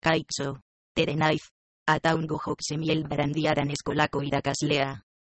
Kaixo, tere naiz. Ataungo joksemiel barandiaran eskolako irakaslea.